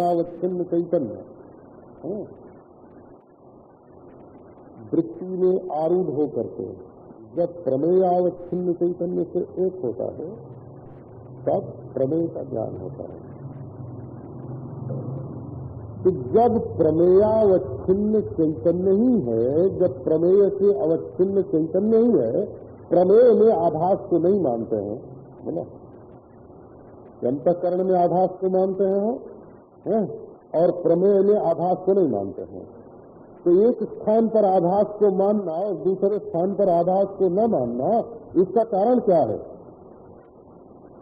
अवच्छिन्न चैतन्य। वृत्ति में आरूढ़ होकर के जब प्रमेयावच्छिन्न चैतन्य से एक होता है, तब प्रमेय का ज्ञान होता है। तो जब प्रमेयावच्छिन्न चैतन्य ही है, जब प्रमेय से अवच्छिन्न चैतन्य ही है, प्रमेय में आभास को नहीं मानते हैं, है ना? अंतकरण में आभास को मानते हैं है? और प्रमेय में आभास को नहीं मानते हैं। तो एक स्थान पर आभास को मानना और दूसरे स्थान पर आभास को न मानना इसका कारण क्या है?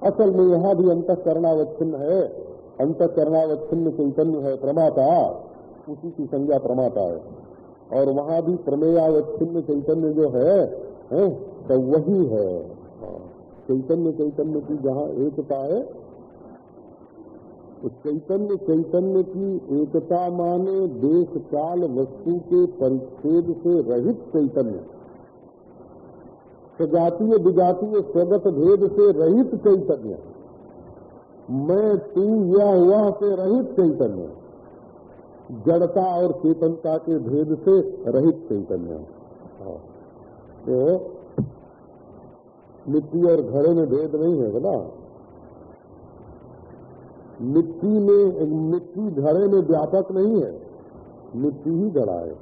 असल में यहाँ भी अंतकरणावच्छिन्न है। अंतकरणावच्छिन्न चैतन्य है प्रमाता। उसी की संज्ञा प्रमाता है। और वहाँ भी प्रमेयावच्छिन्न चैतन्य जो है, है तो वही है। चैतन्य चैतन्य की जहाँ एकता है तो चैतन्य चैतन्य की एकता माने देश काल वस्तु के परिच्छेद से रहित चैतन्य। सजातीय विजातीय स्वगत भेद से रहित चैतन्य। मैं, तू या हुआ से रहित चैतन्य। जड़ता और चेतनता के भेद से रहित चैतन्य। तो मिट्टी और घड़े में भेद नहीं है बोला मिट्टी में, मिट्टी घड़े में व्यापक नहीं है। मिट्टी ही घड़ा है।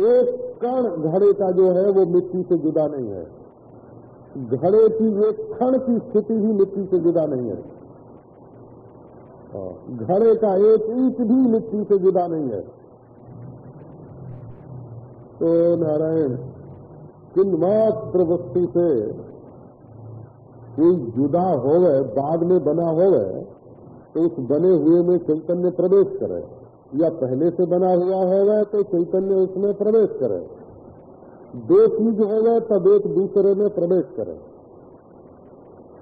एक कण घड़े का जो है, वो मिट्टी से जुदा नहीं है। घड़े की एक क्षण की स्थिति ही मिट्टी से जुदा नहीं है। घड़े का एक ईट भी मिट्टी से जुदा नहीं है। तो नारायण किन मात्र वस्तु से कोई जुदा हो गए बाद में बना हो गए तो उस बने हुए में चैतन्य प्रवेश करे। या पहले से बना हुआ हो गए तो चैतन्य उसमें प्रवेश करे। दो चीज़ हो गए तब एक दूसरे में प्रवेश करे।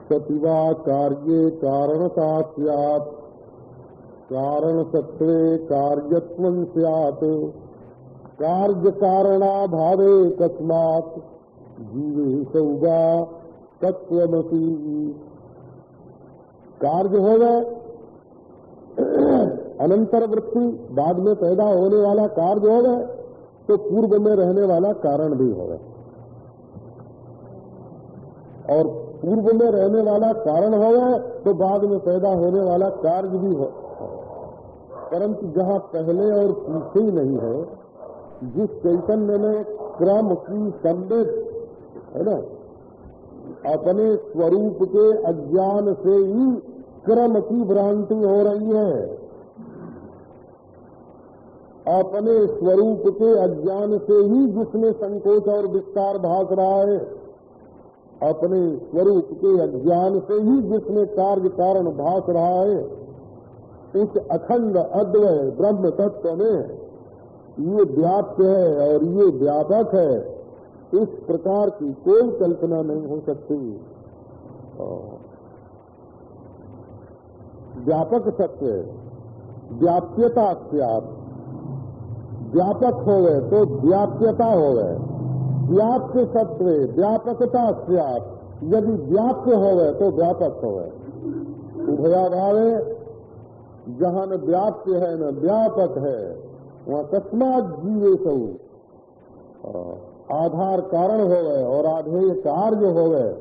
सतिवा कार्य कारणता सियात कारण सत्वे कार्यत्व सियात। कार्य कारणा भावे कस्मात जीवे सौगा तत्वमसी कार्य हो गए। अनंतर वृत्ति बाद में पैदा होने वाला कार्य हो गए तो पूर्व में रहने वाला कारण भी हो और पूर्व में रहने वाला कारण हो गए तो बाद में पैदा होने वाला कार्य भी हो। परंतु जहाँ पहले और पीछे ही नहीं है, जिस चैतन्य में क्रम की संदेश है ना अपने स्वरूप के अज्ञान से ही क्रम की भ्रांति हो रही है। अपने स्वरूप के अज्ञान से ही जिसमें संकोच और विस्तार भाग रहा है, अपने स्वरूप के अज्ञान से ही जिसमें कार्य कारण भाग रहा है, उस अखंड अद्वय ब्रह्म तत्व में ये व्याप्त है और ये व्यापक है। इस प्रकार की कोई कल्पना नहीं हो सकती। व्यापक सत्य, व्याप्यता आप व्यापक हो गए तो व्याप्यता हो गए व्याप्य सत्व व्यापकता आप यदि व्याप्त हो गए तो व्यापक हो गए उभयाभावे जहाँ न व्याप्त है न व्यापक है, वहाँ तस्मात जीवे सब आधार कारण हो गए और आधेय कार्य हो गए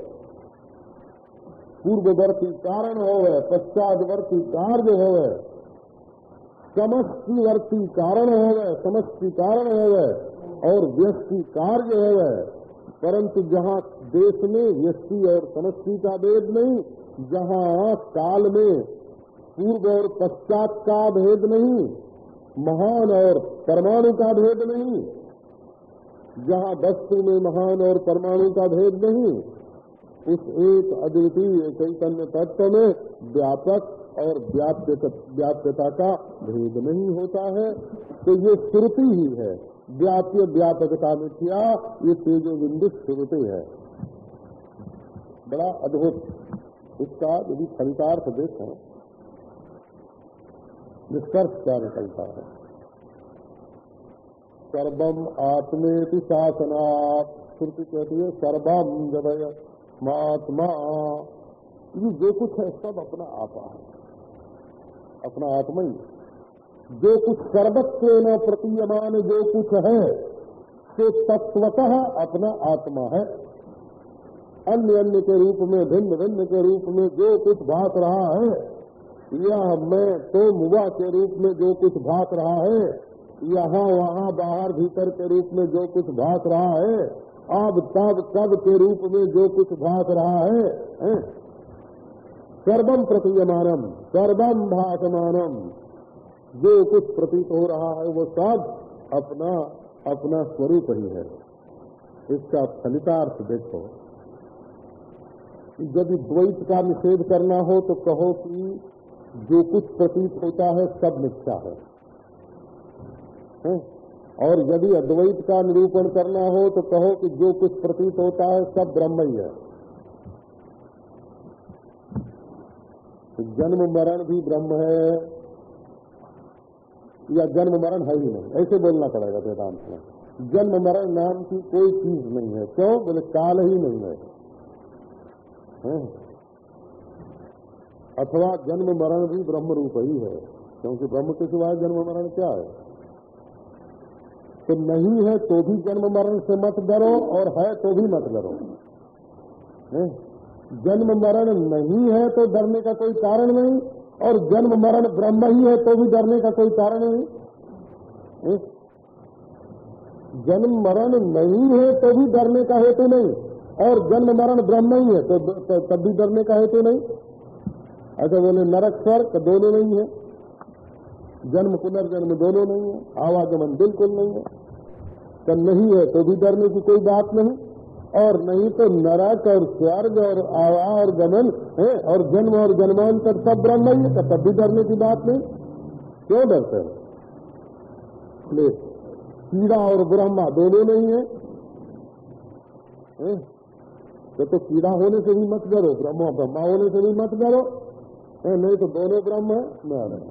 पूर्ववर्ती कारण हो गए पश्चातवर्ती कार्य हो गए समष्टिवर्ती कारण हो गए समष्टि कारण हो गए और व्यक्ति कार्य हो गए परंतु जहाँ देश में व्यक्ति और समष्टि का भेद नहीं, जहाँ काल में पूर्व और पश्चात का भेद नहीं, महान और परमाणु का भेद नहीं जहाँ वस्तु में महान और परमाणु का भेद नहीं, उस एक अद्वितीय चैतन्य तत्व में व्यापक और व्याप्यता का भेद नहीं होता है। तो ये श्रुति ही है। व्याप्य व्यापकता में किया, ये तेजो बिंदु श्रुति है। बड़ा अद्भुत इसका यदि फलितार्थ देखें निष्कर्ष क्या निकलता है? सर्वम आत्मेति शासनात्। श्रुति कहती है, सर्वम जदय महात्मा ये जो कुछ है, सब अपना आपा है। अपना आत्मा ही जो कुछ सर्वत्व न प्रतीयमान जो कुछ है तो तत्वतः अपना आत्मा है। अन्य अन्य के रूप में, भिन्न भिन्न के रूप में जो कुछ भाग रहा है यह मैं तो मुआ के रूप में जो कुछ भाग रहा है यहाँ वहाँ बाहर भीतर के रूप में जो कुछ भाग रहा है अब तब कब के रूप में जो कुछ भाग रहा है, है? सर्वम प्रतीयमानम सर्वम भाषमानम जो कुछ प्रतीत हो रहा है वो सब अपना अपना स्वरूप ही है। इसका फलितार्थ देखो। यदि द्वैत का निषेध करना हो तो कहो कि जो कुछ प्रतीत होता है सब मिथ्या है, है? और यदि अद्वैत का निरूपण करना हो तो कहो कि जो कुछ प्रतीत होता है सब ब्रह्म ही है। तो जन्म मरण भी ब्रह्म है या जन्म मरण है ही नहीं। ऐसे बोलना पड़ेगा वेदांत में। जन्म मरण नाम की कोई चीज़ नहीं है। क्यों? बोले काल ही नहीं है, है? अथवा जन्म मरण भी ब्रह्म रूप ही है क्योंकि ब्रह्म के सिवाय जन्म मरण क्या है? तो नहीं है तो भी जन्म मरण से मत डरो और है तो भी मत डरो। जन्म मरण नहीं है तो डरने का कोई कारण नहीं और जन्म मरण ब्रह्म ही है तो भी डरने का कोई कारण नहीं। जन्म मरण नहीं है तो भी डरने का हेतु नहीं और जन्म मरण ब्रह्म ही है तो, तो तब भी डरने का हेतु नहीं। ऐसा बोले नरक स्वर्ग दोनों नहीं है। जन्म पुनर्जन्म दोनों नहीं है। आवागमन बिल्कुल नहीं है। तो नहीं है तो भी डरने की कोई बात नहीं। और नहीं तो नरक और स्वर्ग और आवा और गमन है और जन्म और जन्मांतर सब ब्रह्म ही है तो तब भी डरने की बात नहीं। क्यों डरते हैं? कीड़ा और ब्रह्मा दोनों नहीं है, है? तो, तो कीड़ा होने से भी मत डरो ब्रह्मा ब्रह्मा होने से भी मत डरो। नहीं तो दोनों ब्रह्म है। न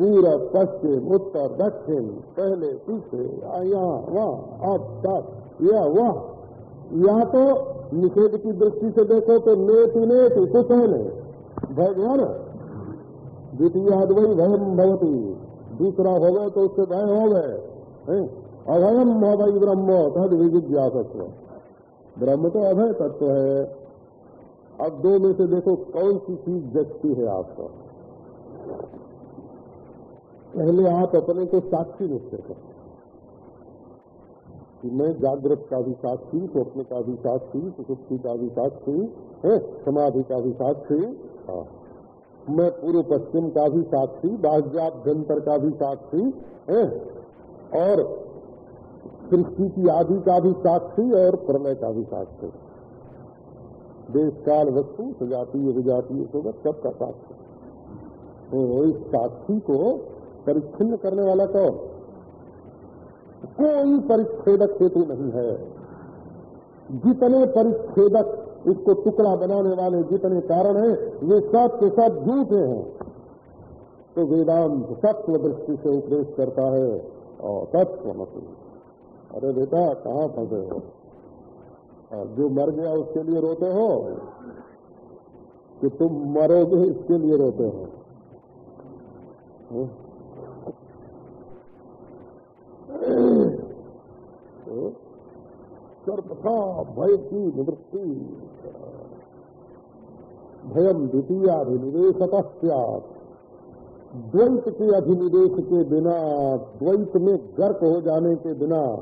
पूरा पश्चिम उत्तर, दक्षिण, पहले, पीछे यहाँ वहाँ, अब तक या वह। या तो निषेध की दृष्टि से देखो तो नेति नेति कुछ है नहीं। भगवान द्वितीय वही भयम भवती। दूसरा हो गए तो उससे भय हो गए अभयम भवई ब्रह्म, तद विजिज्ञासत्व। ब्रह्म तो अभय तत्व है। अब दो में से देखो कौन सी चीज़ जगती है आपको? पहले आप अपने को साक्षी निश्चय करें। कि मैं जागृत का भी साक्षी स्वप्न का भी साक्षी सुसुप्ति का भी साक्षी है समाधि का भी साक्षी हाँ। मैं पूर्व पश्चिम का भी साक्षी बाह्याभ्यंतर का भी साक्षी, है, और सृष्टि की आदि का भी साक्षी और प्रलय का भी साक्षी। देश काल वस्तु, सजातीय, विजातीय सोबत सबका साक्षी। तो इस साक्षी को परिच्छिन्न करने वाला कौन कोई परिच्छेदक हेतु नहीं है। जितने परिच्छेदक इसको टुकड़ा बनाने वाले जितने कारण हैं वे सब के सब झूठे हैं। तो वेदांत सत्व दृष्टि से उपदेश करता है, और तत्व मतलब अरे बेटा, कहाँ फंसे हो? जो मर गया उसके लिए रोते हो? कि तुम मरोगे इसके लिए रोते हो? सर्वथा भय की निवृत्ति भयम द्वितीय अभिनिवेश द्वैत के अधिनिवेश के बिना द्वैत में गर्क हो जाने के बिना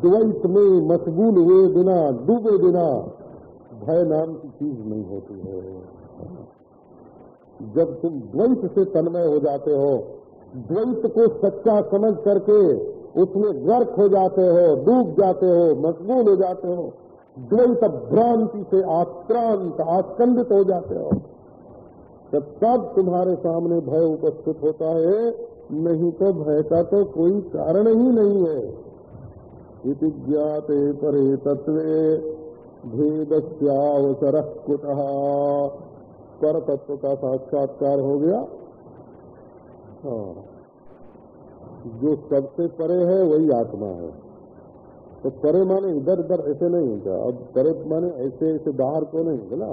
द्वैत में मशगूल हुए बिना डूबे बिना भय नाम की चीज़ नहीं होती है। जब तुम द्वैत से तन्मय हो जाते हो, द्वैत को सच्चा समझ करके उसमें गर्क हो जाते हो, डूब जाते हो, मशगूल हो जाते हो, द्वैत भ्रांति से आक्रांत आस्कंदित हो जाते हो। जब तब तुम्हारे सामने भय उपस्थित होता है, नहीं तो भय का तो कोई कारण ही नहीं है। इति ज्ञाते परे तत्व भेदस्यावसर कुट पर तत्व का साक्षात्कार हो गया। हाँ। जो सबसे परे है, वही आत्मा है। तो परे माने इधर उधर ऐसे नहीं होगा अब परे माने ऐसे ऐसे बाहर को नहीं बोला,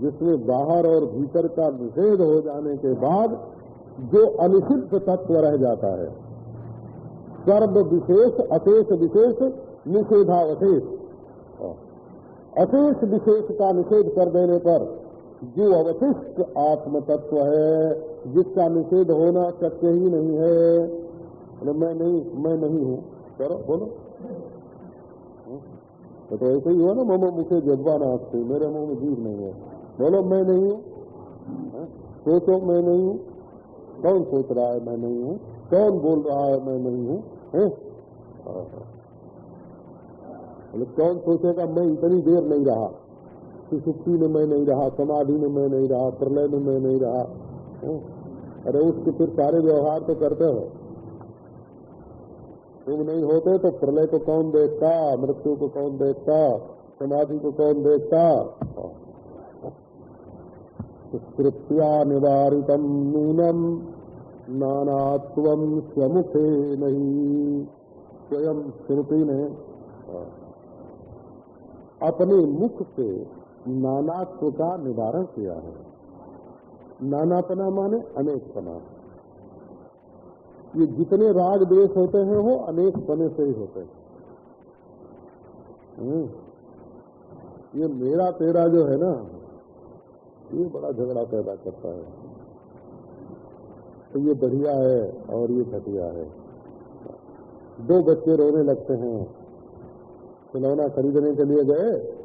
जिसमें बाहर और भीतर का निषेध हो जाने के बाद जो अनिषिद्ध तत्व रह जाता है। सर्व विशेष, अशेष विशेष, निषेधावशेष। अशेष विशेष का निषेध कर देने पर जो अवशिष्ट आत्म तत्व है जिसका निषेध होना सत्य ही नहीं है। मैं नहीं मैं नहीं हूँ। करो बोलो। तो, तो ऐसे ही हुआ ना मोमो मुखे जज्बा नाचते मेरे मुँह में जीव नहीं है। बोलो मैं नहीं हूँ? सोचो मैं नहीं हूँ? कौन सोच रहा है मैं नहीं हूँ? कौन बोल रहा है मैं नहीं हूँ? बोले कौन सोचेगा मैं इतनी देर नहीं रहा। सुसुप्ति में मैं नहीं रहा समाधि में मैं नहीं रहा प्रलय में मैं नहीं रहा। अरे उसके फिर सारे व्यवहार तो करते हो। तुम नहीं होते तो प्रलय को कौन देखता? मृत्यु को कौन देखता? समाधि को कौन देखता? कृत्या निवारित नूनम नानात्व स्वमुखे नहीं। स्वयं श्रुति ने अपने मुख से नानात्व का निवारण किया है। नानापना माने अनेकपना ये जितने राग द्वेष होते हैं, वो अनेक पने से ही होते हैं। हम्म। ये मेरा तेरा जो है ना, ये बड़ा झगड़ा पैदा करता है। तो ये बढ़िया है और ये घटिया है। दो बच्चे रोने लगते हैं। खिलौना खरीदने के लिए गए।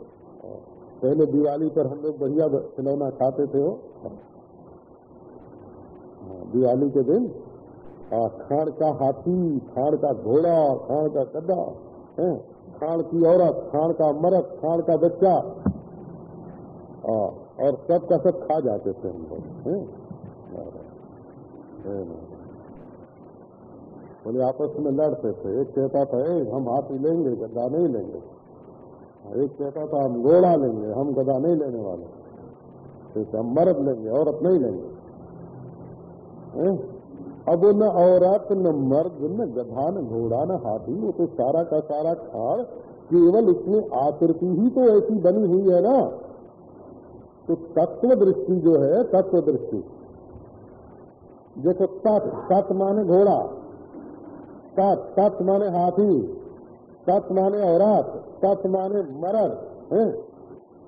पहले दिवाली पर हम लोग बढ़िया खिलौना खाते थे वो। दिवाली के दिन खाड़ का हाथी खाड़ का घोड़ा खाड़ का गड्ढा, है खाड़ की औरत खाड़ का मर्द खाड़ का बच्चा और सब का सब खा जाते थे हम लोग बोले, आपस में लड़ते थे। एक कहता था हम हाथी लेंगे गद्दा नहीं लेंगे। एक कहता था, हम घोड़ा लेंगे, हम गदा नहीं लेने वाले। तो हम मर्द लेंगे, औरत नहीं लेंगे। अब न औरत, न मर्द, न गधा न घोड़ा, न हाथी, वो तो सारा का सारा खाड़ केवल इसमें आकृति ही तो ऐसी बनी हुई है ना। तो तत्व दृष्टि जो है, तत्व दृष्टि। देखो तत् तत् माने घोड़ा, तत् तत् माने हाथी, तत् माने औरत, तत् माने मर्द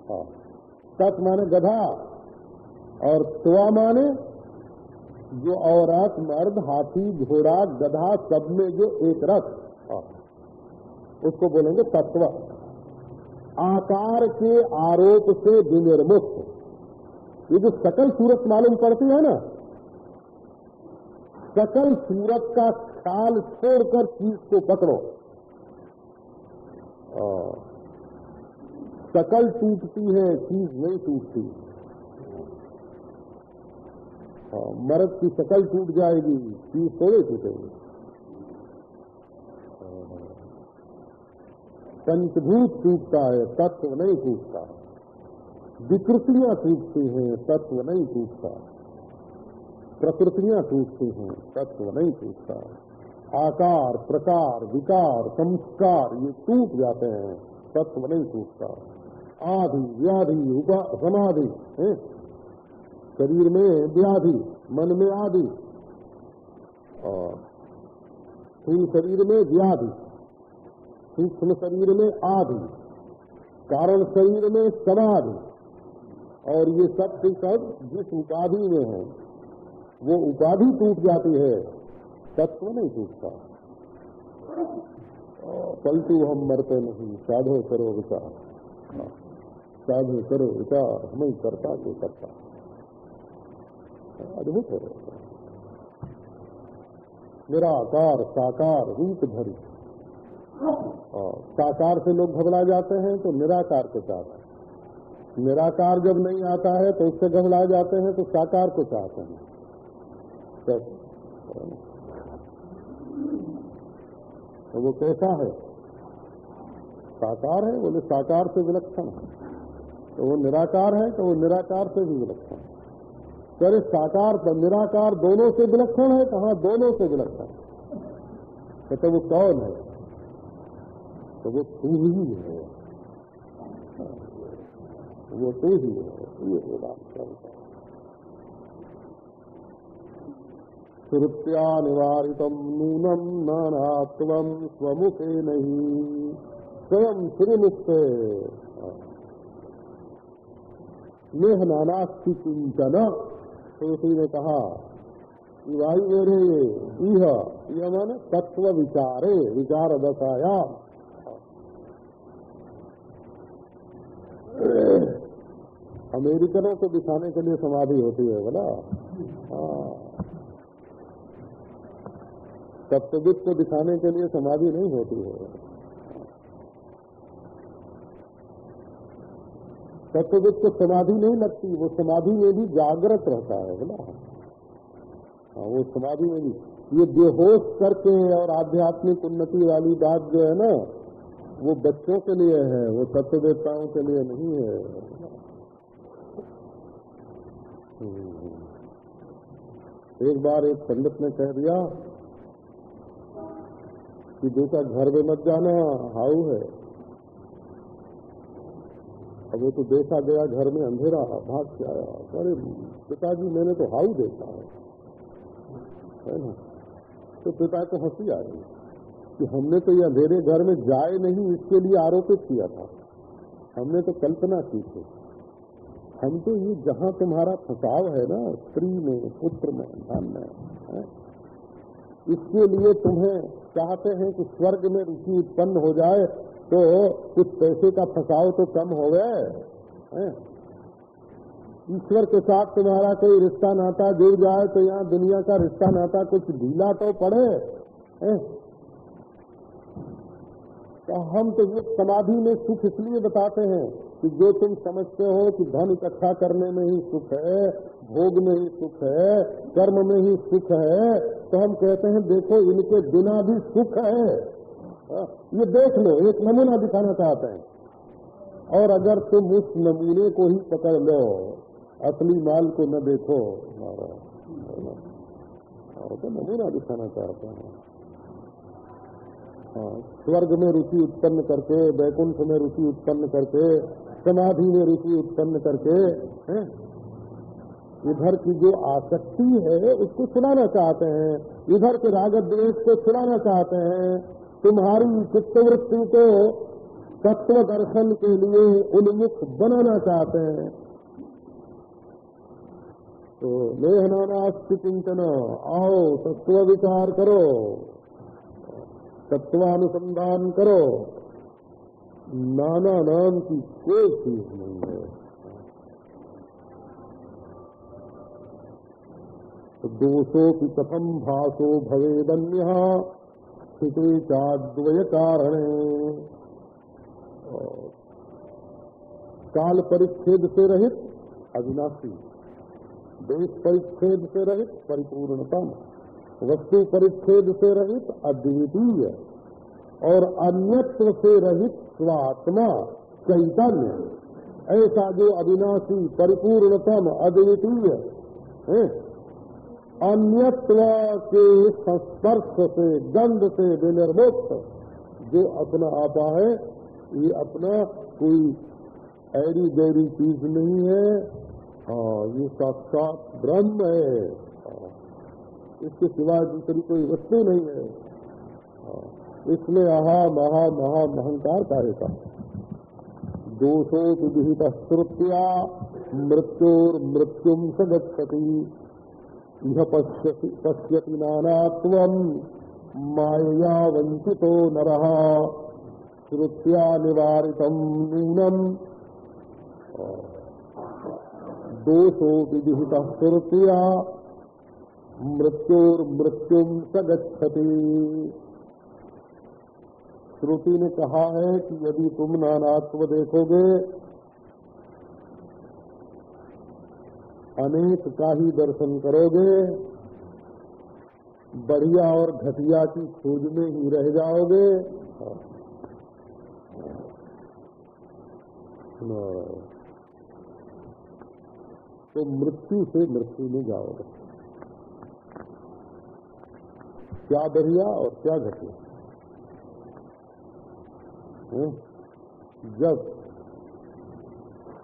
हाँ। तत् माने गधा, और त्वा माने जो औरत, मर्द, हाथी, घोड़ा, गधा, सब में जो एक रथ हाँ। उसको बोलेंगे तत्व आकार के आरोप से विनिर्मुक्त ये जो सकल सूरत मालूम पड़ती है ना, सकल सूरत का ख्याल छोड़कर चीज़ को पकड़ो हाँ। सकल टूटती है, चीज़ नहीं टूटती मर्द की शकल टूट जाएगी चीज़ थोड़े टूटेगी। पंचभूत टूटता है, तत्व नहीं टूटता। विकृतियाँ टूटती हैं, तत्व नहीं टूटता। प्रकृतियाँ टूटती हैं, तत्व नहीं टूटता। आकार, प्रकार, विकार, संस्कार, ये टूट जाते हैं, तत्व नहीं टूटता। आदि, व्याधि समाधि शरीर में व्याधि, मन में आदि। और स्थूल शरीर में व्याधि, सूक्ष्म शरीर में आदि, कारण शरीर में समाधि। और ये सब के सब जिस उपाधि में है, वो उपाधि टूट जाती है, तत्व नहीं टूटता। पलटू हम मरते नहीं, साधो करो विचार। साधो करो विचार, हमें करता को करता। अद्भुत है। निराकार साकार रूप धरी साकार से लोग घबरा जाते हैं तो निराकार को चाहते हैं। निराकार जब नहीं आता है तो उससे घबरा जाते हैं तो साकार को चाहते हैं। तो, तो वो कैसा है? साकार है बोले साकार से विलक्षण है। तो वो निराकार है तो वो निराकार से भी विलक्षण है। करे साकार निराकार दोनों से विलक्षण है, कहा दोनों से विलक्षण कहते वो कौन है? तो वो तू ही है। वो तू ही है, ये है श्रुत्या नूनम नानात्वम स्वमुखे नहीं, स्वयं श्रीमुक्त नेह नानास्ति तुलसी ने कहा कि भाई मेरे यह मन तत्व विचारे, विचार दशाया। अमेरिकनों को दिखाने के लिए समाधि होती है, बोला। हाँ। सप्तविद को दिखाने के लिए समाधि नहीं होती है। सत्यविद को समाधि नहीं लगती, वो समाधि में भी जागृत रहता है, बोला। हाँ वो समाधि में भी। ये बेहोश करके और आध्यात्मिक उन्नति वाली बात जो है ना, वो बच्चों के लिए है, वो सत्य देवताओं के लिए नहीं है। एक बार एक पंडित ने कह दिया कि बेटा घर में मत जाना हाउ है। अब वो तो देखा गया, घर में अंधेरा भाग के आया। अरे, पिताजी, मैंने तो हाउ देखा है। है ना? तो पिता को हँसी आ गई कि हमने तो ये अंधेरे घर में जाए नहीं, इसके लिए आरोपित किया था। हमने तो कल्पना की थी। हम तो ये जहाँ तुम्हारा फसाव है ना, स्त्री में, पुत्र में, धन में, है? इसके लिए तुम्हें चाहते हैं कि स्वर्ग में रुचि उत्पन्न हो जाए तो कुछ पैसे का फसाव तो कम हो? गए ईश्वर के साथ तुम्हारा कोई रिश्ता नाता जुड़ जाए तो यहाँ दुनिया का रिश्ता नाता कुछ ढीला तो पड़े? तो हम तो ये समाधि में सुख इसलिए बताते हैं कि जो तुम समझते हो कि धन इकट्ठा करने में ही सुख है, भोग में ही सुख है, कर्म में ही सुख है तो हम कहते हैं, देखो, इनके बिना भी सुख है। ये देख लो एक नमूना दिखाना चाहते हैं। और अगर तुम उस नमूने को ही पकड़ लो असली माल को न देखो तो नमूना दिखाना चाहते हैं। हाँ, स्वर्ग में रुचि उत्पन्न करके वैकुंठ में रुचि उत्पन्न करके समाधि में रुचि उत्पन्न करके? इधर की जो आसक्ति है उसको छुड़ाना चाहते हैं। इधर के राग द्वेष को छुड़ाना चाहते हैं। तुम्हारी चित्तवृत्ति को तत्व दर्शन के लिए उन्मुख बनाना चाहते हैं। तो लेहनानास्ति चिंतन, आओ तत्व विचार करो, तत्वानुसंधान करो। नाना नाम की कोई चीज़ नहीं है। तो दोषो की कथम भाषो भवेदन्य। स्थिति चाद्वय कारण काल परिच्छेद से रहित अविनाशी देश परिच्छेद से रहित परिपूर्णतम वस्तु परिच्छेद से रहित अद्वितीय, और अन्यत्व से रहित स्वात्मा चैतन्य। ऐसा जो अविनाशी, परिपूर्णतम, अद्वितीय अन्यत्व के संस्पर्श से गंध से विनिर्मुक्त। जो अपना आपा है ये अपना कोई ऐरी गैरी चीज़ नहीं है। हाँ ये साक्षात ब्रह्म है। हाँ, इसके सिवाय दूसरी कोई वस्तु नहीं है। हाँ, इसमें आहा महा महा महंकार कार्य का। दोषो विहित श्रुत्या मृत्योर मृत्युम स यह पश्यति पश्यति मायया वंचितो नरः। श्रुत्या निवारितम नूनम दोषो विहित श्रुत्या मृत्योर्मृत्युम स गच्छति। श्रुति ने कहा है कि यदि तुम नानात्व देखोगे अनेक का ही दर्शन करोगे, बढ़िया और घटिया की खोज में ही रह जाओगे। तो मृत्यु से मृत्यु में जाओगे। क्या बढ़िया और क्या घटिया। जब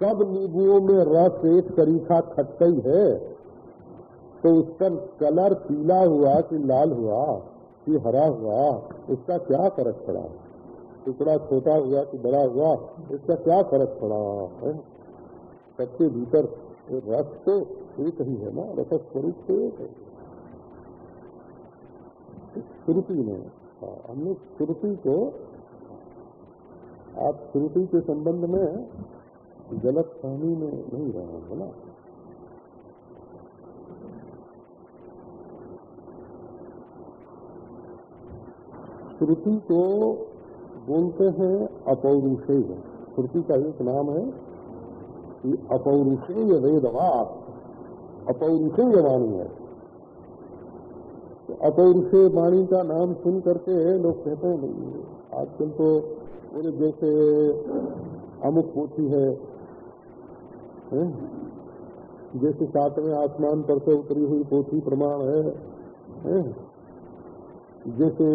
सब नींबुओं में रस एक तरीका खट्टा ही तो उस पर कलर पीला हुआ कि लाल हुआ कि हरा हुआ उसका क्या फ़र्क पड़ा? टुकड़ा छोटा हुआ कि बड़ा हुआ इसका क्या फ़र्क पड़ा? है? सबके भीतर रस तो एक ही है ना रस स्वरूप तो एक है। श्रुति में हाँ, हमने श्रुति को आप श्रुति के संबंध में गलत फहमी में नहीं रहे है ना श्रुति को बोलते हैं अपौरुषेय। श्रुति का एक नाम है कि अपौरुषेय वेदवाद। अपौरुषेय वाणी है। तो अपौरुषेय वाणी का नाम सुन करके लोग कहते हैं आजकल तो बोले जैसे अमुक पोथी है, है? जैसे सातवें आसमान पर से उतरी हुई पोथी प्रमाण है, है? जैसे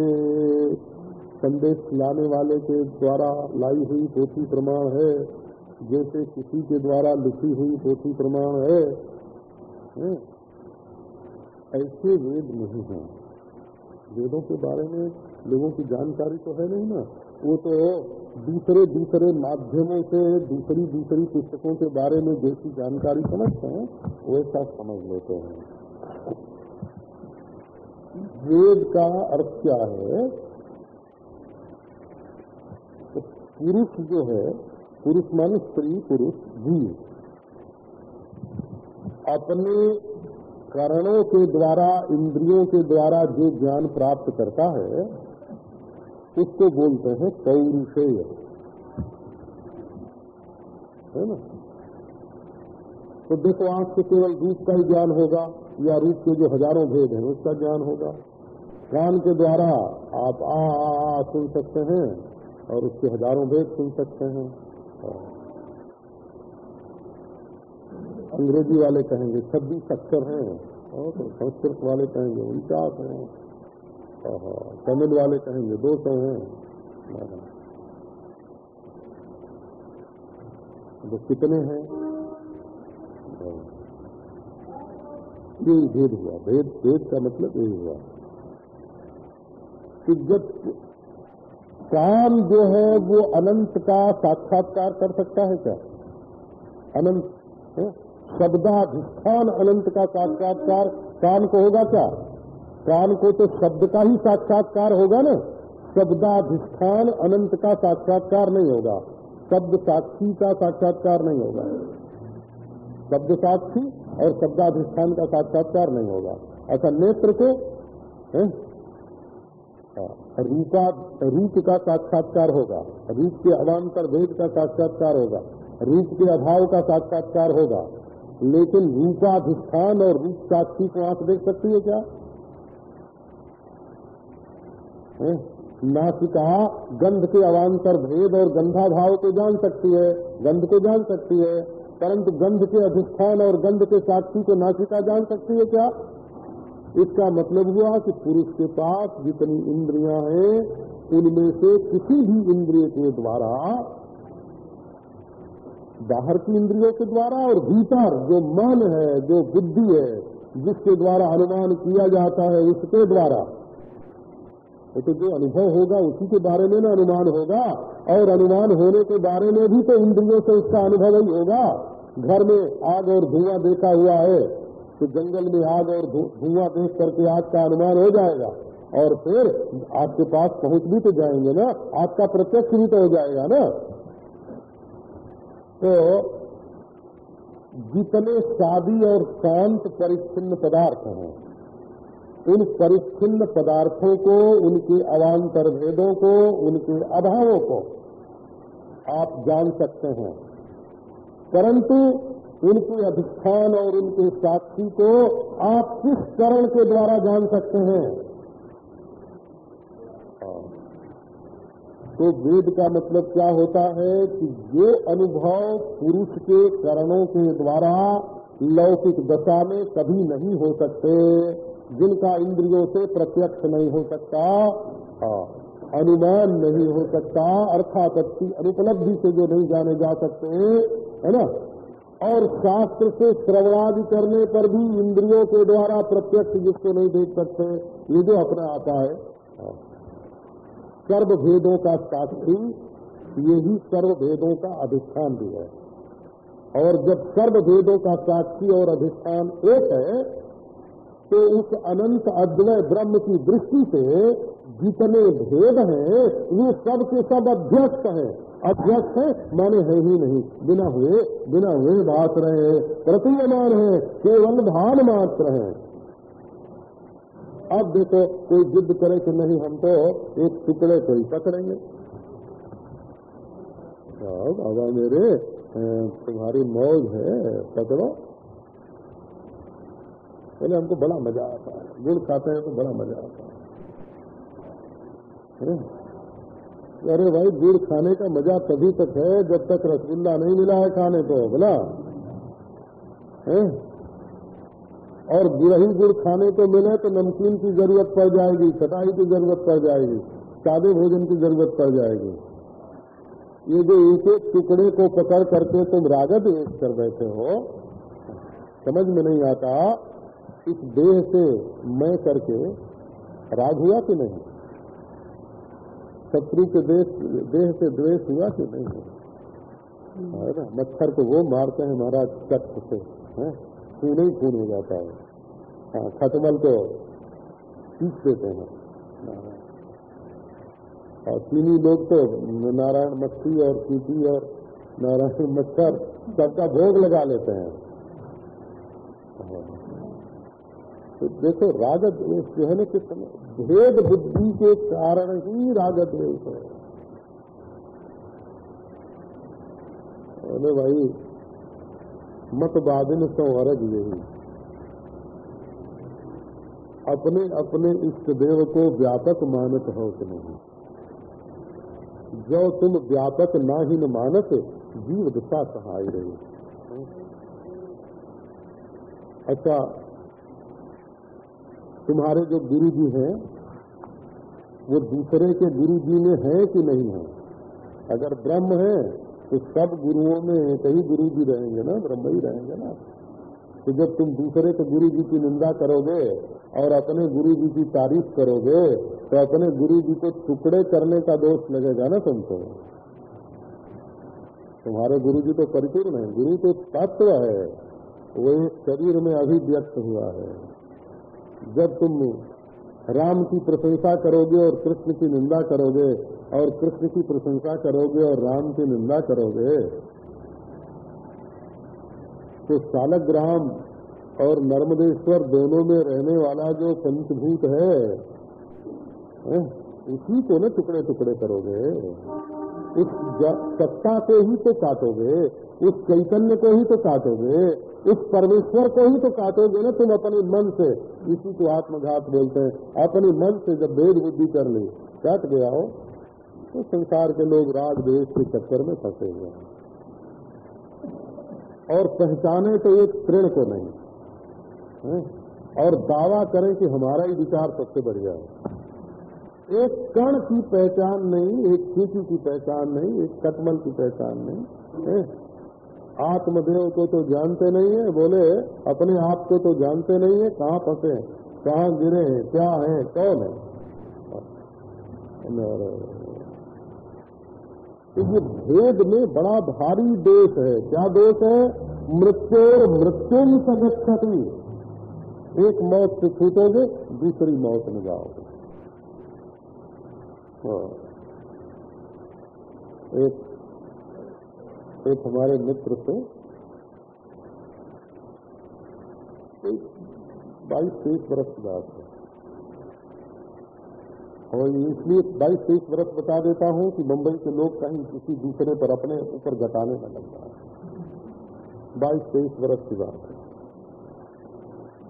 संदेश लाने वाले के द्वारा लाई हुई पोथी प्रमाण है जैसे किसी के द्वारा लिखी हुई पोथी प्रमाण है, है? ऐसे वेद नहीं है वेदों के बारे में लोगों की जानकारी तो है नहीं ना वो तो दूसरे दूसरे माध्यमों से, दूसरी दूसरी पुस्तकों के बारे में जैसी जानकारी समझते हैं वैसा समझ लेते हैं। वेद का अर्थ क्या है? तो पुरुष जो है, पुरुष मान स्त्री, पुरुष जीव। अपने करणों के द्वारा, इंद्रियों के द्वारा जो ज्ञान प्राप्त करता है उसको बोलते हैं पौरुषेय है ना? तो देखो आँख से केवल रूप का ही ज्ञान होगा या रूप के जो हज़ारों भेद हैं उसका ज्ञान होगा। कान के द्वारा आप आ, आ, आ आ सुन सकते हैं और उसके हज़ारों भेद सुन सकते हैं। अंग्रेज़ी वाले कहेंगे छब्बीस अक्षर हैं और संस्कृत वाले कहेंगे उनचास हैं। तमिल वाले कहेंगे दो सौ हैं। तो कितने हैं? ये भेद हुआ। भेद भेद का मतलब यही हुआ कि जब कान जो है, वो अनंत का साक्षात्कार कर सकता है क्या? अनंत शब्दाधिष्ठान अनंत का साक्षात्कार कान को होगा क्या? कान को तो शब्द का ही साक्षात्कार होगा ना? शब्दाधिष्ठान अनंत का साक्षात्कार नहीं होगा। शब्द साक्षी का साक्षात्कार नहीं होगा। शब्द साक्षी और शब्दाधिष्ठान का साक्षात्कार नहीं होगा। ऐसा नेत्र को? रूपा, रूप का साक्षात्कार होगा। रूप के अवान्तर भेद का साक्षात्कार होगा। रूप के अभाव का साक्षात्कार होगा। लेकिन रूपाधिष्ठान और रूप साक्षी को आँख देख सकती है क्या? नासिका गंध के अवान्तर भेद और गंधा भाव को जान सकती है, गंध को जान सकती है, परंतु गंध के अधिष्ठान और गंध के साक्षी को नासिका जान सकती है क्या? इसका मतलब हुआ कि पुरुष के पास जितनी इंद्रियाँ हैं, उनमें से किसी भी इंद्रिय के द्वारा, बाहर की इंद्रियों के द्वारा और भीतर जो मन है, जो बुद्धि है, जिसके द्वारा अनुमान किया जाता है, उसके द्वारा तो जो अनुभव होगा, उसी के बारे में ना अनुमान होगा। और अनुमान होने के बारे में भी तो इंद्रियों से उसका अनुभव ही होगा। घर में आग और धुआँ देखा हुआ है तो जंगल में आग और धुआँ देख करके आग का अनुमान हो जाएगा। और फिर आपके पास पहुँच भी तो जाएँगे ना आपका प्रत्यक्ष भी तो हो जाएगा ना। तो जितने शादी और शांत, परिच्छिन्न पदार्थ हैं उन परिच्छिन्न पदार्थों को, उनके अवान्तर भेदों को, उनके अभावों को आप जान सकते हैं। परंतु उनके अधिष्ठान और उनके साक्षी को आप किस करण के द्वारा जान सकते हैं? तो वेद का मतलब क्या होता है कि जो अनुभव पुरुष के करणों के द्वारा लौकिक दशा में कभी नहीं हो सकते। जिनका इंद्रियों से प्रत्यक्ष नहीं हो सकता अनुमान नहीं हो सकता, अर्थात अनुपलब्धि से जो नहीं जाने जा सकते, है ना? और शास्त्र से श्रवणादि करने पर भी इंद्रियों के द्वारा प्रत्यक्ष जिसको नहीं देख सकते, ये जो अपना आता है सर्व भेदों का साक्षी यही सर्व भेदों का अधिष्ठान भी है। और जब सर्व भेदों का साक्षी और अधिष्ठान एक है तो उस अनंत अद्वय ब्रह्म की दृष्टि से जितने भेद हैं वो सब के सब अध्यक्ष हैं। अध्यक्ष है माने है ही नहीं। बिना हुए बिना हुए बात रहे। प्रतीयमान है, केवल भान मात्र है। अब देखो, कोई जिद करे कि नहीं, हम तो एक टुकड़े को ही पकड़ेंगे बाबा मेरे तुम्हारी मौज है, पकड़ो। पहले हमको बड़ा मज़ा आता है। गुड़ खाते हैं तो बड़ा मज़ा आता है। अरे भाई, गुड़ खाने का मज़ा तभी तक है जब तक रसगुल्ला नहीं मिला है खाने को, बोला? है? और गुड़ही गुड़ खाने को मिले तो नमकीन की ज़रूरत पड़ जाएगी खटाई की ज़रूरत पड़ जाएगी, सादे भोजन की ज़रूरत पड़ जाएगी। ये जो एक एक टुकड़े को पकड़ करके तुम रागत कर बैठे हो, समझ में नहीं आता इस देह से मैं करके राग हुआ कि नहीं? शत्रु के देश, देह से द्वेष हुआ कि नहीं? है ना? मच्छर को वो मारते हैं महाराज चक्ष से खून ही खून हो जाता है। हाँ खटमल को पीस देते हैं और चीनी लोग तो नारायण मच्छी और चीटी और नारायण मच्छर सबका भोग लगा लेते हैं। तो देखो रागत जो है ना कितना भेद बुद्धि के कारण ही राग द्वेष है। अरे भाई मतवादिन सौ अर्ज़ यही। अपने अपने इष्ट देव को व्यापक मानत हो कि नहीं। जो तुम व्यापक ना ही न मानत, जीव दशा सहाय रही। अच्छा तुम्हारे जो गुरु जी हैं, वो दूसरे के गुरु जी में है कि नहीं है? अगर ब्रह्म है तो सब गुरुओं में कई गुरु जी रहेंगे ना, ब्रह्म ही रहेंगे ना। तो जब तुम दूसरे के गुरु जी की निंदा करोगे और अपने गुरु जी की तारीफ़ करोगे तो अपने गुरु जी को टुकड़े करने का दोष लगेगा ना तुमको? तुम्हारे गुरु जी तो परिपूर्ण है, गुरु तो तत्व है, वो एक शरीर में अभिव्यक्त हुआ है। जब तुम राम की प्रशंसा करोगे और कृष्ण की निंदा करोगे और कृष्ण की प्रशंसा करोगे और राम की निंदा करोगे तो सालग्राम और नर्मदेश्वर दोनों में रहने वाला जो पंचभूत है उसी को न टुकड़े टुकड़े करोगे। उस सत्ता को ही तो काटोगे, उस चैतन्य को ही तो काटोगे उस परमेश्वर को ही तो काटोगे ना तुम अपने मन से इसी को आत्मघात बोलते हैं अपने मन से जब भेद बुद्धि कर ली, काट गया हो तो संसार के लोग राग देश के चक्कर में फंसे हुए हैं और पहचाने तो एक तृण को नहीं, है? और दावा करें कि हमारा ही विचार सबसे बढ़िया है एक कण की पहचान नहीं, एक चीटी की पहचान नहीं, एक कटमल की पहचान नहीं, है? आत्मदेव को तो जानते नहीं है, बोले, अपने आप को तो जानते नहीं है, कहाँ फंसे कहाँ गिरे हैं? क्या है? कौन है? तो ये भेद में बड़ा भारी दोष है। क्या दोष है? मृत्यु मृत्यु सगछति एक मौत से छूटोगे, दूसरी मौत में जाओगे। हाँ। एक एक हमारे मित्र थे बाईस तेईस वर्ष की बात है। और इसलिए बाईस तेईस वर्ष बता देता हूँ कि मुंबई के लोग कहीं किसी दूसरे पर अपने ऊपर घटाने न लग जाए बाईस तेईस वर्ष की बात है।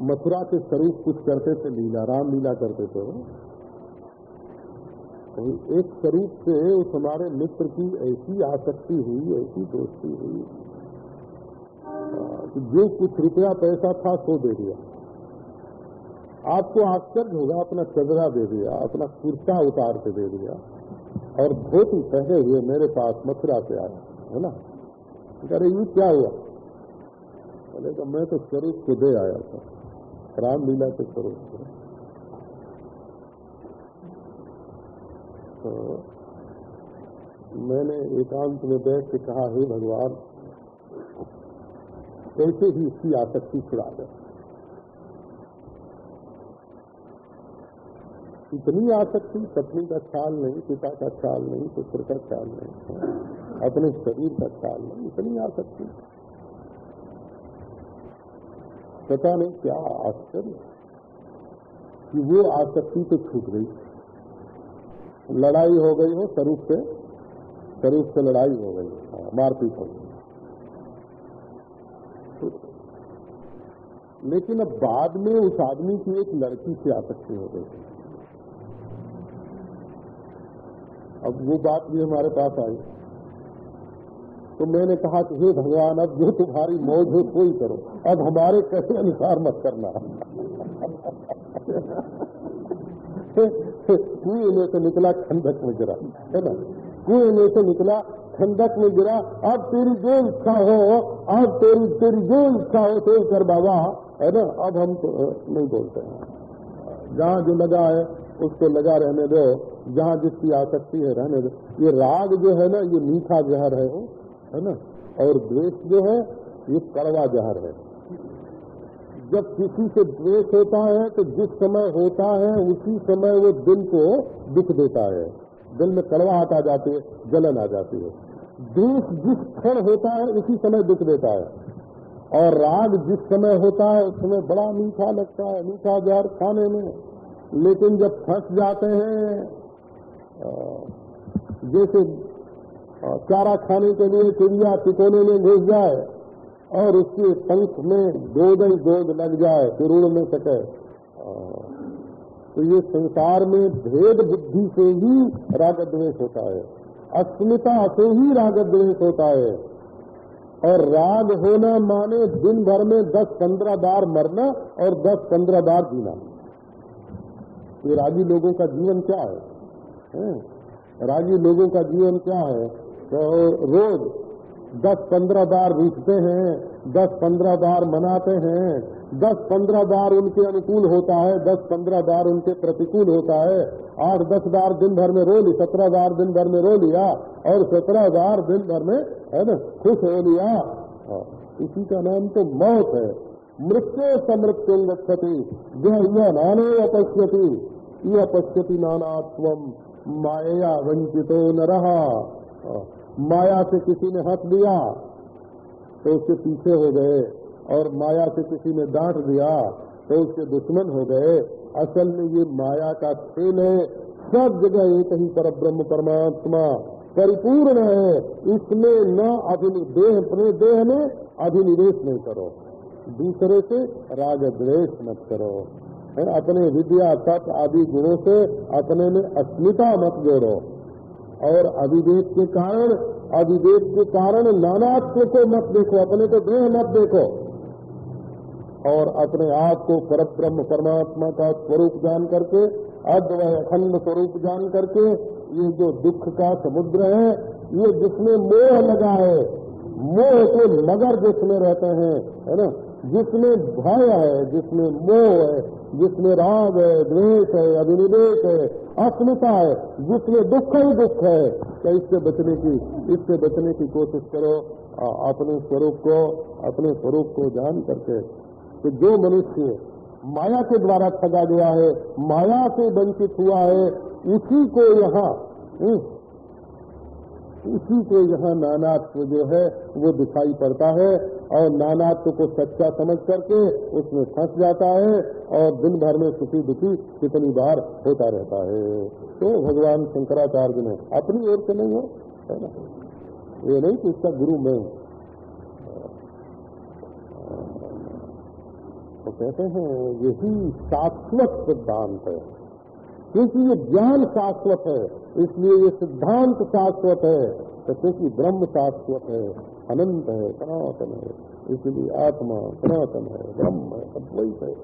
मथुरा के शरीफ कुछ करते थे, लीला राम लीला करते थे एक स्वरूप से उस हमारे मित्र की ऐसी आसक्ति हुई, ऐसी दोस्ती हुई। कि जो कुछ रुपया पैसा था सो दे दिया। आपको आश्चर्य होगा, अपना चदरा दे दिया, अपना कुर्ता उतार के दे दिया। और धोती पहने हुए मेरे पास मथुरा से आया, है ना? अरे ये क्या हुआ? बोले तो मैं तो स्वरूप को दे आया था। रामलीला के स्वरूप को। मैंने एकांत में बैठ के कहा, हे भगवान, कैसे भी इसकी आसक्ति छुड़ा दे। इतनी आसक्ति, पत्नी का ख्याल नहीं, पिता का ख्याल नहीं, पुत्र का ख्याल नहीं, अपने शरीर का ख्याल नहीं, इतनी आसक्ति। पता नहीं क्या आश्चर्य कि वो आसक्ति तो छूट गई। लड़ाई हो गई हो स्वरूप से स्वरूप से लड़ाई हो गई हाँ, मारपीट हो गई लेकिन अब बाद में उस आदमी की एक लड़की से आसक्ति हो गई। अब वो बात भी हमारे पास आई। तो मैंने कहा कि हे भगवान अब जो तुम्हारी मौज हो कोई करो। अब हमारे कैसे अनुसार मत करना। कुएँ में से निकला खंडक में गिरा, है ना? कुएँ में से निकला, खंडक में गिरा, अब तेरी जो इच्छा हो, अब तेरी तेरी जो इच्छा हो तो कर बाबा, है ना? अब हम तो नहीं बोलते हैं। जहाँ जो लगा है, उसको लगा रहने दो। जहाँ जिसकी आसक्ति है, रहने दो। ये राग जो है ना, ये मीठा जहर है है ना? और द्वेष जो है, ये कड़वा जहर है। जब किसी से द्वेष होता है तो जिस समय होता है, उसी समय वो दिल को दुख देता है। दिल में कड़वाहट आ जाती है, जलन आ जाती है। द्वेष जिस क्षण होता है, उसी समय दुख देता है। और राग जिस समय होता है उस समय बड़ा मीठा लगता है, मीठा जहर खाने में। लेकिन जब फंस जाते हैं जैसे चारा खाने के लिए चिड़िया टिकोने में घुस जाए और उसके पंख में गोद ही गोद लग जाए फिर उड़ न सके तो ये संसार में भेद बुद्धि से ही राग द्वेष होता है। अस्मिता से ही राग द्वेष होता है। और राग होना माने दिन भर में दस पंद्रह बार मरना और दस पंद्रह बार जीना। ये रागी लोगों का जीवन क्या है, है? रागी लोगों का जीवन क्या है? तो रोज दस पंद्रह बार रूठते हैं दस पंद्रह बार मनाते हैं दस पंद्रह बार उनके अनुकूल होता है दस पंद्रह बार उनके प्रतिकूल होता है आठ दस बार दिन भर में रो ली, सत्रह बार दिन भर में रो लिया और सत्रह बार दिन भर में, है ना, खुश हो लिया। इसी का नाम तो मौत है। मृत्यु समृत्यु गति यह यह नाने अपश्यति यह पश्यति नानात्व माया वंचितो न रहा माया से किसी ने हंस दिया तो उसके पीछे हो गए। और माया से किसी ने डांट दिया तो उसके दुश्मन हो गए। असल में ये माया का खेल है, सब जगह एक ही पर ब्रह्म परमात्मा परिपूर्ण है। इसमें न देह अपने देह में अभिनिवेश नहीं करो। दूसरे से राग द्वेष मत करो। अपने विद्या, तप आदि गुणों से अपने में अस्मिता मत जोड़ो। और अविवेक के कारण, अविवेक के कारण नानात्व को मत देखो, अपने को देह मत देखो। और अपने आप को पर ब्रह्म परमात्मा का स्वरूप जान करके, अद्वय अखंड स्वरूप जान करके, ये जो दुख का समुद्र है, ये जिसमें मोह लगा है, मोह के मगर जिसमें रहते हैं, है ना? जिसमें भय है, जिसमें मोह है, जिसमें राग है, द्वेष है, अभिनिवेश है अस्मिता है, जिसमें दुख ही दुख है तो इससे बचने की, इससे बचने की कोशिश करो अपने स्वरूप को, अपने स्वरूप को जान करके। कि जो मनुष्य माया के द्वारा ठगा गया है, माया से वंचित हुआ है, उसी को यहाँ उसी को यहाँ नानात्व जो है, वो दिखाई पड़ता है और नानात्व को सच्चा समझ करके उसमें फंस जाता है और दिन भर में सुखी दुखी कितनी बार होता रहता है। तो भगवान शंकराचार्य ने अपनी ओर से नहीं हो, है ना? ये नहीं कि उसका गुरु मैं तो कहते हैं, यही शाश्वत सिद्धांत है। क्योंकि ये ज्ञान शाश्वत है, इसलिए ये सिद्धांत शाश्वत है तो क्योंकि ब्रह्म शाश्वत है, अनंत है, सनातन है, इसलिए आत्मा सनातन है, ब्रह्म है अद्वैत है।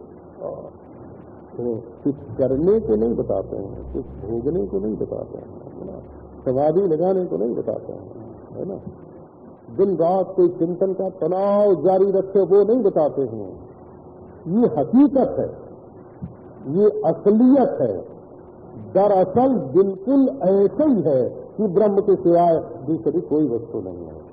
तो कुछ करने को नहीं बताते हैं, कुछ भोगने को नहीं बताते हैं समाधि लगाने को नहीं बताते हैं, है ना? दिन रात कोई चिंतन का तनाव जारी रखे, वो नहीं बताते हैं। ये हकीकत है, ये असलियत है। दरअसल बिल्कुल ऐसे ही है कि ब्रह्म के सिवाय दूसरी कोई वस्तु नहीं है।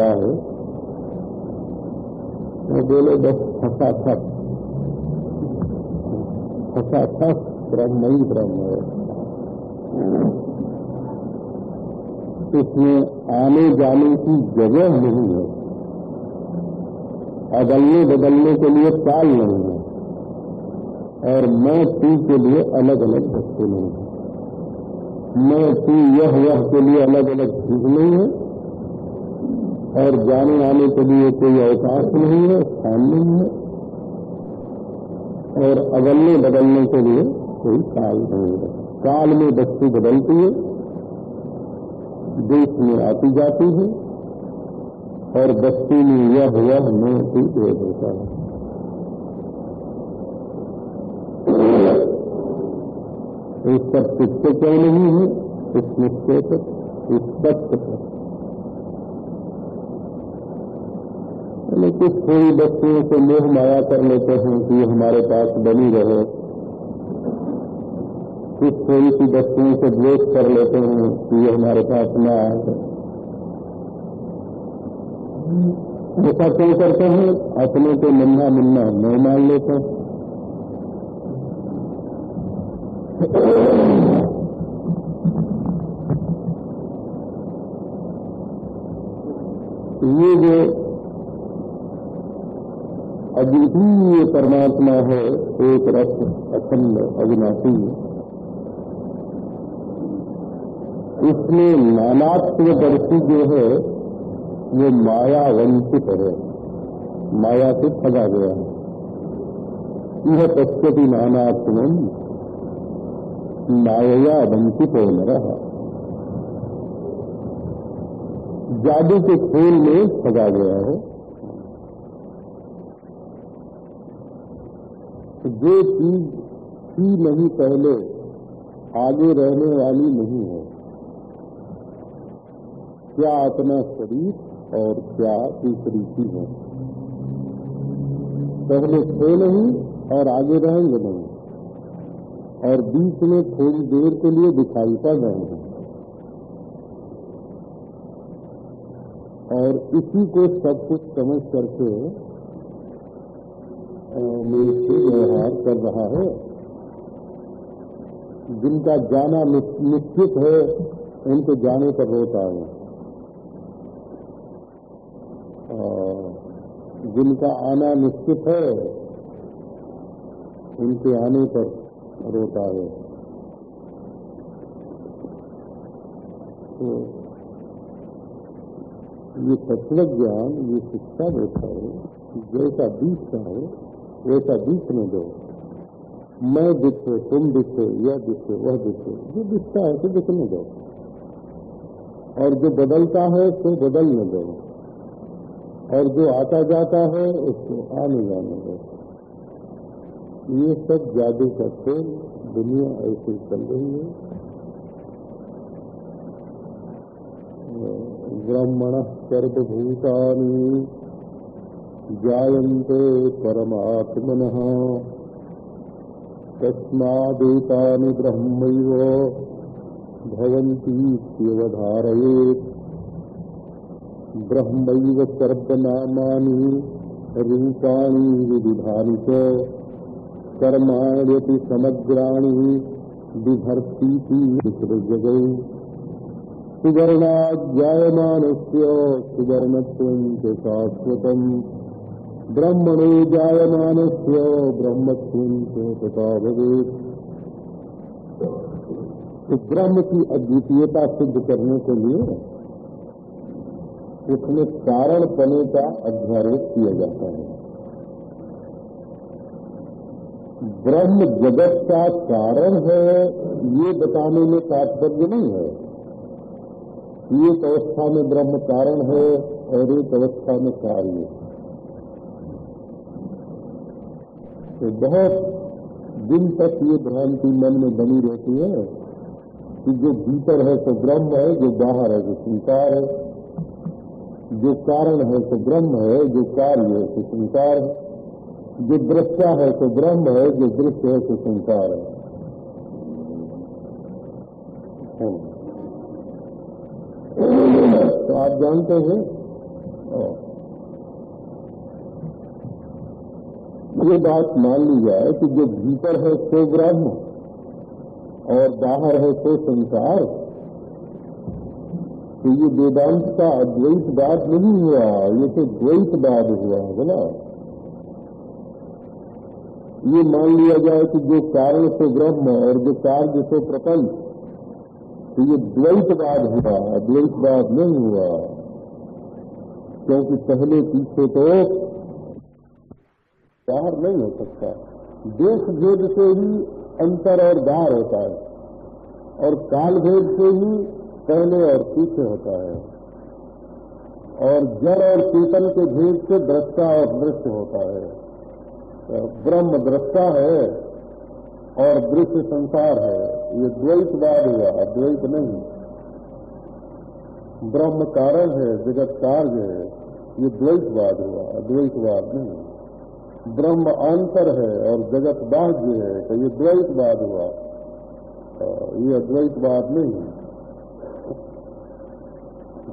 क्या है। वो बोले, बस, फसा थक फसा थक ब्रह्म ही ब्रह्म है। इसमें आने जाने की जगह नहीं है। अदलने बदलने के लिए काल नहीं है। और मैं तू के लिए अलग अलग वस्तु नहीं है। मैं तू यह यह के लिए अलग अलग चीज़ नहीं है। और जाने आने के लिए कोई अवकाश नहीं है, स्थान नहीं है। और अगलने बदलने के लिए कोई काल नहीं है। काल में वस्तु बदलती है, देश में आती जाती है, और वस्तु में यह यह में भी भेद होता है। इस पर चित्त क्यों नहीं है? इस निश्चय पर, इस तत्व पर। कुछ थोड़ी वस्तुओं से मोह माया कर लेते हैं कि ये हमारे पास बनी रहे। कुछ थोड़ी सी वस्तुओं से द्वेष कर लेते हैं कि ये हमारे पास न आए। ऐसा क्यों करते हैं? अपने को मुन्ना मुन्ना नहीं मान लेते हैं। ये जो अद्वितीय परमात्मा है, एक रस अखंड अविनाशी। इसमें नानात्व दर्शी जो है, वो माया वंचित है। माया से ठगा गया है। यह पश्यति नानात्म माया वंचित हो रहा। जादू के खेल में ठगा गया है। जो चीज़ थी नहीं पहले, आगे रहने वाली नहीं है। क्या अपना शरीर और क्या दूसरी चीज़ है? पहले थे नहीं और आगे रहेंगे नहीं। और बीच में थोड़ी देर के लिए दिखाई पड़ रहे हैं। और इसी को सब कुछ समझ करके से व्यवहार कर रहा है। जिनका जाना निश्चित है, उनको जाने पर रोता है। जिनका आना निश्चित है, उनके आने पर रोता है। तो ये तत्व ज्ञान ये शिक्षा देता है, जैसा का है वैसा दिखने दो। मैं दिखे, तुम दिखे, यह दिखे, वह दिखे। जो दिखता है तो दिखने दो। और जो बदलता है तो बदलने दो। और जो आता जाता है, उसको आने जाने दो। ये सब जादू का खेल दुनिया ऐसी चल रही है। ब्राह्मण सर्वभूतानी जायन्ते परमात्मनः। तस्मादेतानि ब्रह्मैव भवन्तीत्यवधारयेत्। ब्रह्मैव सर्वनामानि रूपाणि विविधानि च। कर्माण्यपि समग्राणि बिभर्तीति जगौ सुवर्णाज्जायमानस्य सुवर्णत्वं च शाश्वतम्। ब्रह्मणो जायमानस्य, ब्रह्मत्वं च तथा भवेत् तो ब्रह्म की अद्वितीयता सिद्ध करने के लिए उसमें कारण बने का अध्यारोप किया जाता है। ब्रह्म जगत का कारण है, ये बताने में तात्पर्य नहीं है। एक अवस्था में ब्रह्म कारण है और एक अवस्था में कार्य तो बहुत दिन तक ये भ्रांति मन में बनी रहती है कि जो भीतर है तो ब्रह्म है, जो बाहर है तो संसार है। जो कारण है तो ब्रह्म है, जो कार्य है तो संसार है। जो दृष्टा है तो ब्रह्म है, जो दृश्य है तो संसार है। तो आप जानते हैं? ये बात मान ली जाए कि जो भीतर है सो ब्रह्म और बाहर है सो संसार। तो ये वेदांत का अद्वैतवाद नहीं हुआ, ये तो द्वैतवाद हुआ, है ना? ये मान लिया जाए कि जो कारण से ब्रह्म और जो कार्य से प्रपंच तो ये द्वैतवाद हुआ अद्वैतवाद नहीं हुआ। क्योंकि पहले पीछे तो बाहर नहीं हो सकता। देश भेद से ही अंतर और बाहर होता है और काल भेद से ही पहले और पीछे होता है। और जड़ और चेतन के भेद से दृष्टा और दृश्य होता है। तो ब्रह्म दृष्टा है और दृश्य संसार है। ये द्वैतवाद हुआ, अद्वैत नहीं। ब्रह्म कारण है, जगत कार्य है। ये द्वैतवाद हुआ अद्वैतवाद नहीं। ब्रह्म अंतर है और जगत बाह्य है तो ये द्वैतवाद हुआ। ये अद्वैतवाद नहीं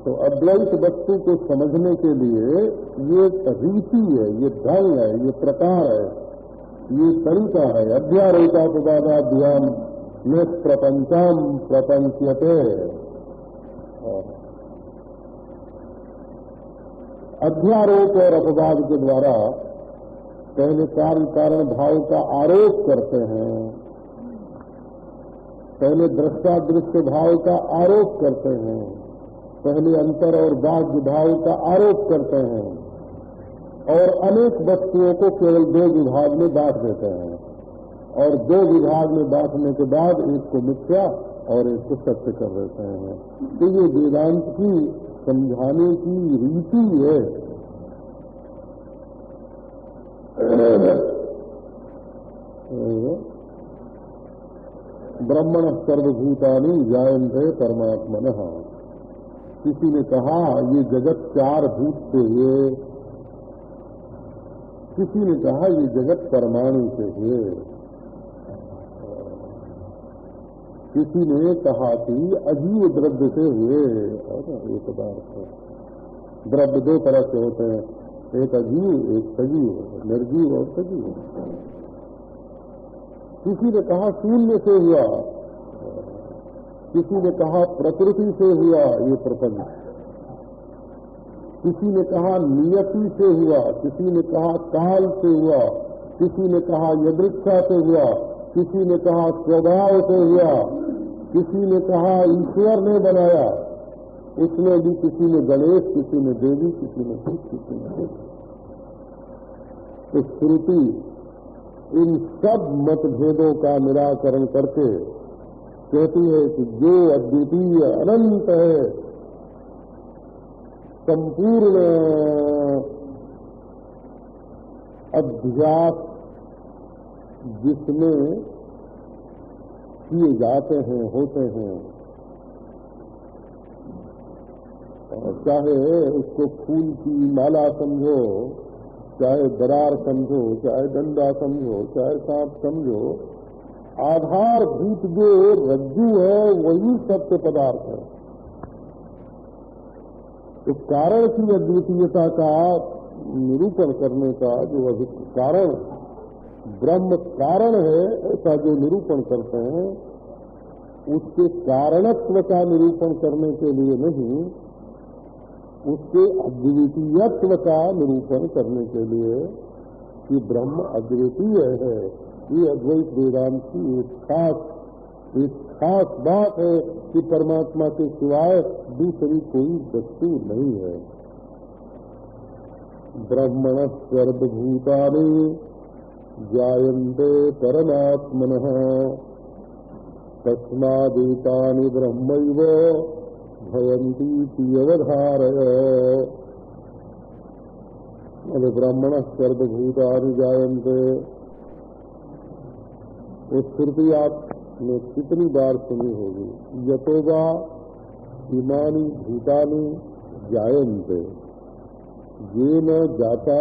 तो अद्वैत वस्तु को समझने के लिए ये रीति है, ये ढंग है, ये प्रकार है, ये तरीका है। अध्यारोपापवादाभ्याम प्रपंचम प्रपंचते अध्यारोप और अपवाद के द्वारा पहले कार्य कारण भाव का आरोप करते हैं। पहले दृष्टा दृश्य भाव का आरोप करते हैं। पहले अंतर और बाह्य भाव का आरोप करते हैं। और अनेक वस्तुओं को केवल दो विभाग में बांट देते हैं। और दो विभाग में बांटने के बाद एक को मिथ्या और एक को सत्य कर देते हैं। तो ये वेदांत की समझाने की रीति है। ब्रह्मण सर्वभूतानी जायंते परमात्मन। किसी ने कहा, ये जगत चार भूत से हुए किसी ने कहा, ये जगत परमाणु से हुए किसी ने कहा कि अजीव द्रव्य से हुए ये पदार्थ द्रव्य दो तरह से होते हैं। एक अजीव, एक सजीव, निर्जीव और सजीव। किसी ने कहा शून्य से हुआ किसी ने कहा प्रकृति से हुआ ये प्रपंच किसी ने कहा नियति से हुआ किसी ने कहा काल से हुआ किसी ने कहा यदृक्षा से हुआ किसी ने कहा स्वभाव से हुआ किसी ने कहा ईश्वर ने बनाया उसमें भी किसी ने गणेश किसी ने देवी किसी ने कुछ किसी ने तो श्रुति इन सब मतभेदों का निराकरण करके कहती है कि जो अद्वितीय अनंत है, संपूर्ण अभ्यास जिसमें किए जाते हैं, होते हैं चाहे उसको फूल की माला समझो चाहे दरार समझो, चाहे डंडा समझो, चाहे सांप समझो आधारभूत जो रज्जु है, वही सत्य पदार्थ है। तो कारण की अद्वितीयता का निरूपण करने का जो अधिक कारण, ब्रह्म कारण है, ऐसा जो निरूपण करते हैं, उसके कारणत्व का निरूपण करने के लिए नहीं उसके अद्वितीयत्व का निरूपण करने के लिए कि ब्रह्म अद्वितीय है, ये अद्वैत वेदांत की एक खास एक खास बात है कि परमात्मा के सिवाय दूसरी कोई वस्तु नहीं है। ब्रह्मण सर्वभूतानि जायन्ते परमात्मन, तस्मादेतानि ब्रह्मैव भयन्ती अवधारय अरे ब्राह्मण सर्वभूतानि जायन्ते वो श्रुति आपने कितनी बार सुनी होगी? यतोगा इमानी भूतानी जायन्ते, ये न जाता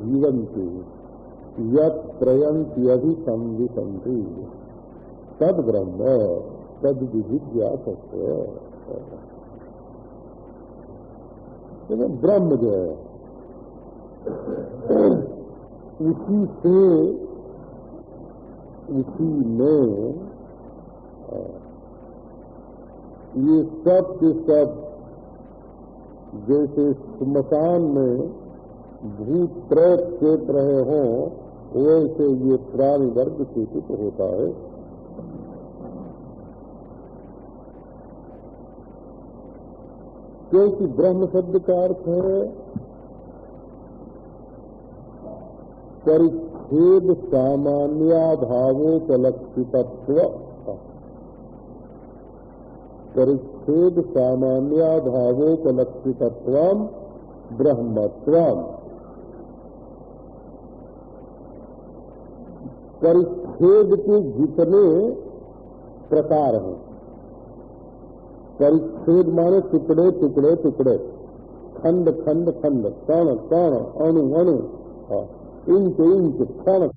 जीवंती यत अभी संविशंति तद ब्रह्म तद विधिज्ञा सत्य ब्रह्म जो है। उसी से, उसी में ये सब के सब जैसे स्मशान में भूत प्रेत चेत रहे हों, वैसे ये प्राणी वर्ग सूचित होता है। क्योंकि ब्रह्म शब्द का अर्थ है परिच्छेद सामान्याभावोपलक्षितत्व परिच्छेद सामान्याभावोपलक्षितत्व ब्रह्मत्व परिच्छेद के जितने प्रकार हैं परिच्छेद माने टुकड़े टुकड़े टुकड़े। खंड खंड खंड। कण कण, अणु अणु। इंच इंच क्षण